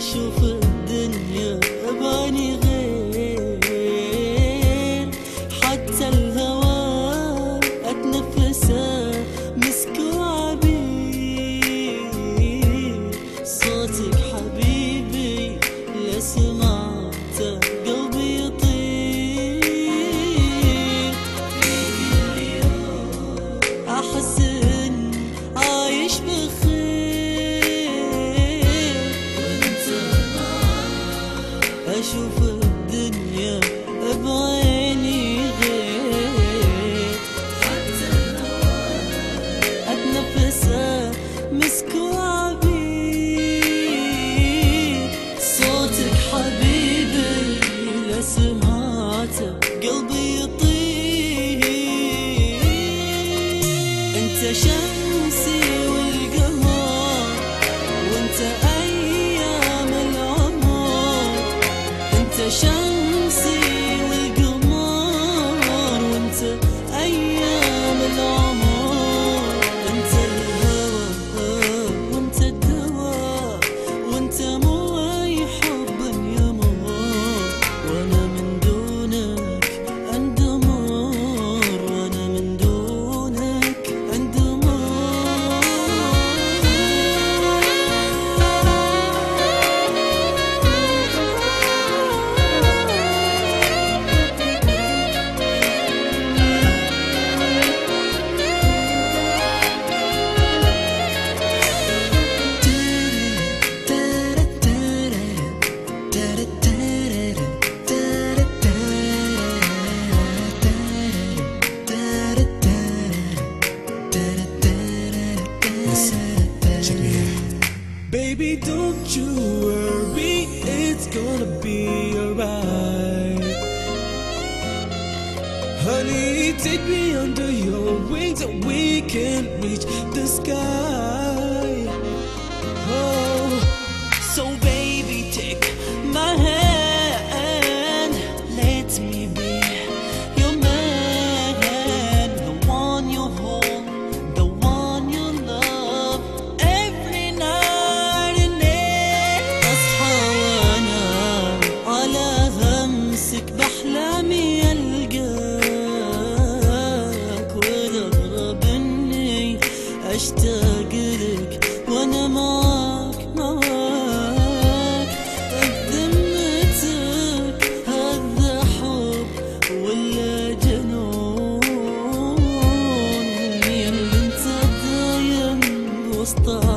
Siêu show Don't you worry, it's gonna be alright. Honey, take me under your wings and we can reach the sky. hasta.